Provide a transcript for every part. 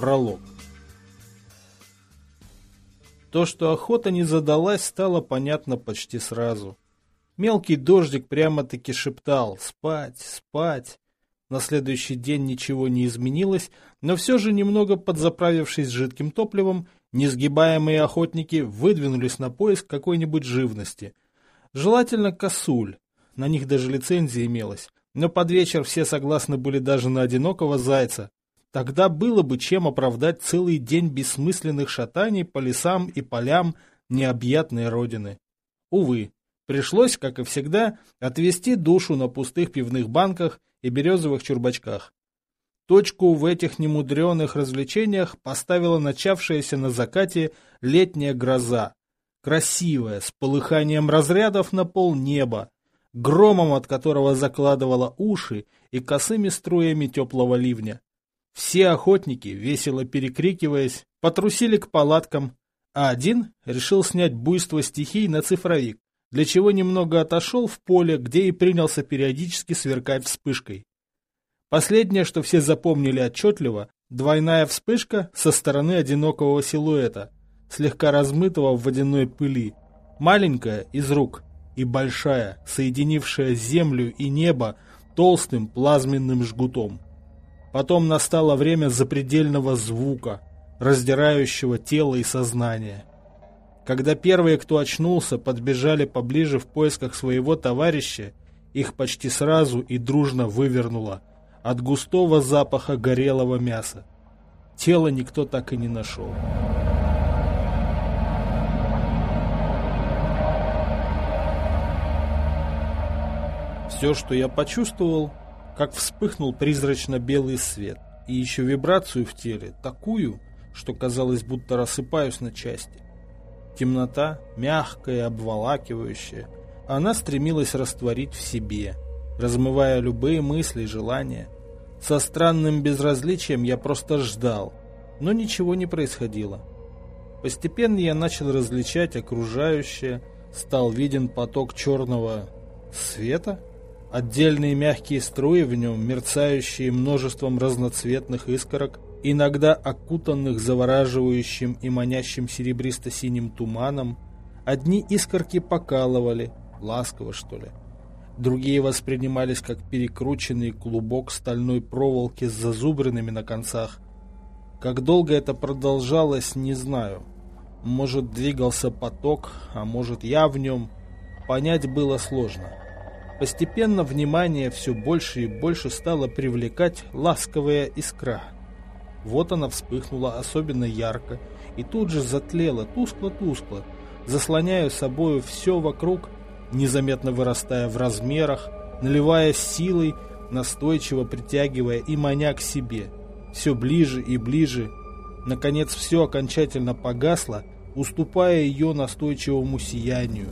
Пролог. То, что охота не задалась, стало понятно почти сразу. Мелкий дождик прямо-таки шептал «Спать, спать». На следующий день ничего не изменилось, но все же, немного подзаправившись жидким топливом, несгибаемые охотники выдвинулись на поиск какой-нибудь живности. Желательно косуль, на них даже лицензия имелась, но под вечер все согласны были даже на одинокого зайца, Тогда было бы чем оправдать целый день бессмысленных шатаний по лесам и полям необъятной родины. Увы, пришлось, как и всегда, отвести душу на пустых пивных банках и березовых чурбачках. Точку в этих немудреных развлечениях поставила начавшаяся на закате летняя гроза. Красивая, с полыханием разрядов на пол неба, громом от которого закладывала уши и косыми струями теплого ливня. Все охотники, весело перекрикиваясь, потрусили к палаткам, а один решил снять буйство стихий на цифровик, для чего немного отошел в поле, где и принялся периодически сверкать вспышкой. Последнее, что все запомнили отчетливо, двойная вспышка со стороны одинокого силуэта, слегка размытого в водяной пыли, маленькая из рук и большая, соединившая землю и небо толстым плазменным жгутом. Потом настало время запредельного звука, раздирающего тело и сознание. Когда первые, кто очнулся, подбежали поближе в поисках своего товарища, их почти сразу и дружно вывернуло от густого запаха горелого мяса. Тело никто так и не нашел. Все, что я почувствовал, как вспыхнул призрачно-белый свет, и еще вибрацию в теле, такую, что казалось, будто рассыпаюсь на части. Темнота, мягкая обволакивающая, она стремилась растворить в себе, размывая любые мысли и желания. Со странным безразличием я просто ждал, но ничего не происходило. Постепенно я начал различать окружающее, стал виден поток черного света – Отдельные мягкие струи в нем, мерцающие множеством разноцветных искорок, иногда окутанных завораживающим и манящим серебристо-синим туманом, одни искорки покалывали, ласково что ли. Другие воспринимались как перекрученный клубок стальной проволоки с зазубринами на концах. Как долго это продолжалось, не знаю. Может, двигался поток, а может, я в нем. Понять было сложно. Постепенно внимание все больше и больше стало привлекать ласковая искра. Вот она вспыхнула особенно ярко и тут же затлела тускло-тускло, заслоняя собою все вокруг, незаметно вырастая в размерах, наливая силой, настойчиво притягивая и маня к себе. Все ближе и ближе. Наконец все окончательно погасло, уступая ее настойчивому сиянию.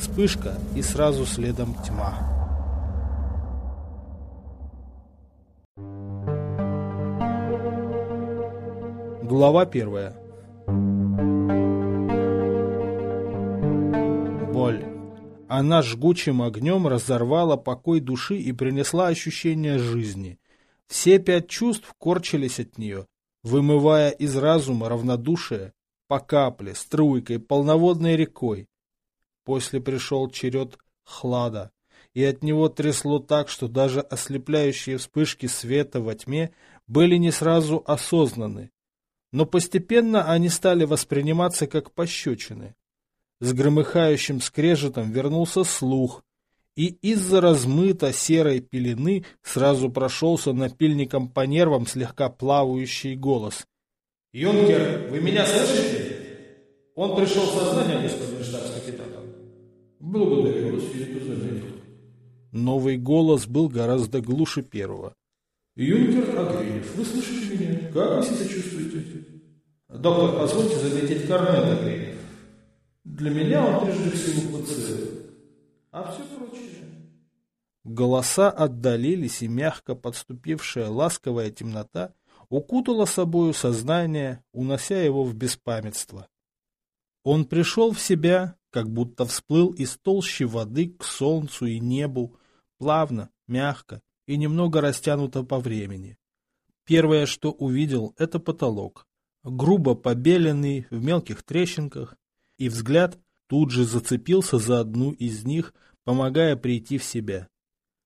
Вспышка и сразу следом тьма. Глава первая. Боль. Она жгучим огнем разорвала покой души и принесла ощущение жизни. Все пять чувств корчились от нее, вымывая из разума равнодушие по капле, струйкой, полноводной рекой. После пришел черед хлада, и от него трясло так, что даже ослепляющие вспышки света во тьме были не сразу осознаны, но постепенно они стали восприниматься как пощечины. С громыхающим скрежетом вернулся слух, и из-за размыто серой пелены сразу прошелся напильником по нервам слегка плавающий голос. «Юнкер, вы меня слышите? Он пришел в сознание, господин штабс-капитан». «Благодарю вас, Филипп Заметил». Новый голос был гораздо глуше первого. «Юнкер Агреев, вы слышите меня? Как вы себя чувствуете?» «Доктор, позвольте заметить Корнет Агреев. Для меня он прежде всего пациент, а все прочее...» Голоса отдалились, и мягко подступившая ласковая темнота укутала собою сознание, унося его в беспамятство. Он пришел в себя, как будто всплыл из толщи воды к солнцу и небу, плавно, мягко, и немного растянуто по времени. Первое, что увидел, это потолок, грубо побеленный в мелких трещинках, и взгляд тут же зацепился за одну из них, помогая прийти в себя.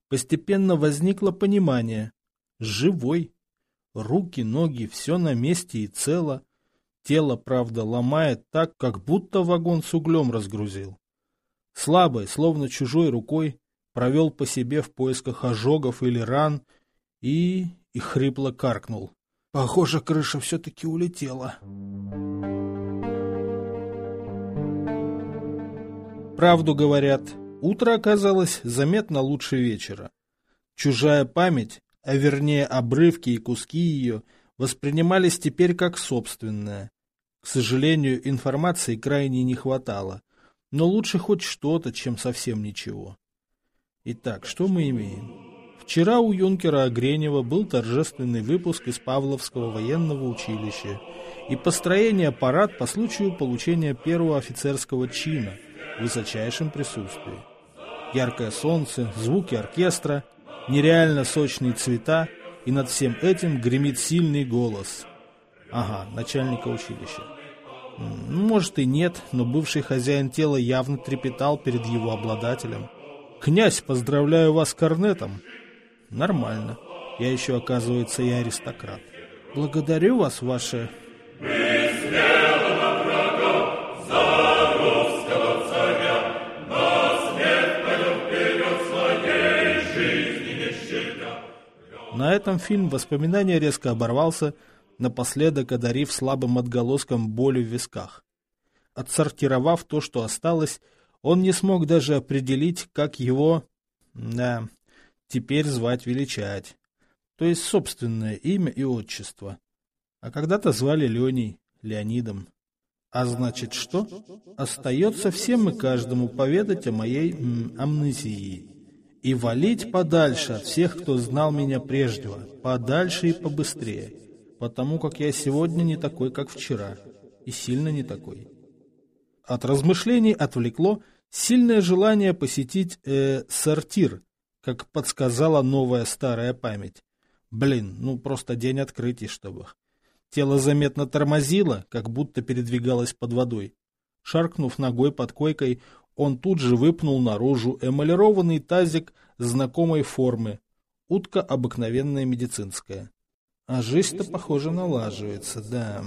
Постепенно возникло понимание. Живой. Руки, ноги, все на месте и цело. Тело, правда, ломает так, как будто вагон с углем разгрузил. Слабой, словно чужой рукой, провел по себе в поисках ожогов или ран и... и хрипло каркнул. Похоже, крыша все-таки улетела. Правду говорят, утро оказалось заметно лучше вечера. Чужая память, а вернее обрывки и куски ее, воспринимались теперь как собственная. К сожалению, информации крайне не хватало, но лучше хоть что-то, чем совсем ничего. Итак, что мы имеем? Вчера у юнкера Огренева был торжественный выпуск из Павловского военного училища и построение парад по случаю получения первого офицерского чина – в высочайшем присутствии. Яркое солнце, звуки оркестра, нереально сочные цвета, и над всем этим гремит сильный голос. Ага, начальника училища. Может и нет, но бывший хозяин тела явно трепетал перед его обладателем. «Князь, поздравляю вас с корнетом!» «Нормально. Я еще, оказывается, и аристократ. Благодарю вас, ваше...» На этом фильм воспоминания резко оборвался, напоследок одарив слабым отголоском боли в висках. Отсортировав то, что осталось, он не смог даже определить, как его... Да, теперь звать величать. То есть собственное имя и отчество. А когда-то звали Леней, Леонидом. А значит что? Остается всем и каждому поведать о моей м, амнезии и валить подальше от всех, кто знал меня прежде, подальше и побыстрее, потому как я сегодня не такой, как вчера, и сильно не такой. От размышлений отвлекло сильное желание посетить э, сортир, как подсказала новая старая память. Блин, ну просто день открытий, чтобы. Тело заметно тормозило, как будто передвигалось под водой. Шаркнув ногой под койкой, он тут же выпнул наружу эмалированный тазик знакомой формы. Утка обыкновенная медицинская. А жизнь-то, похоже, налаживается, да.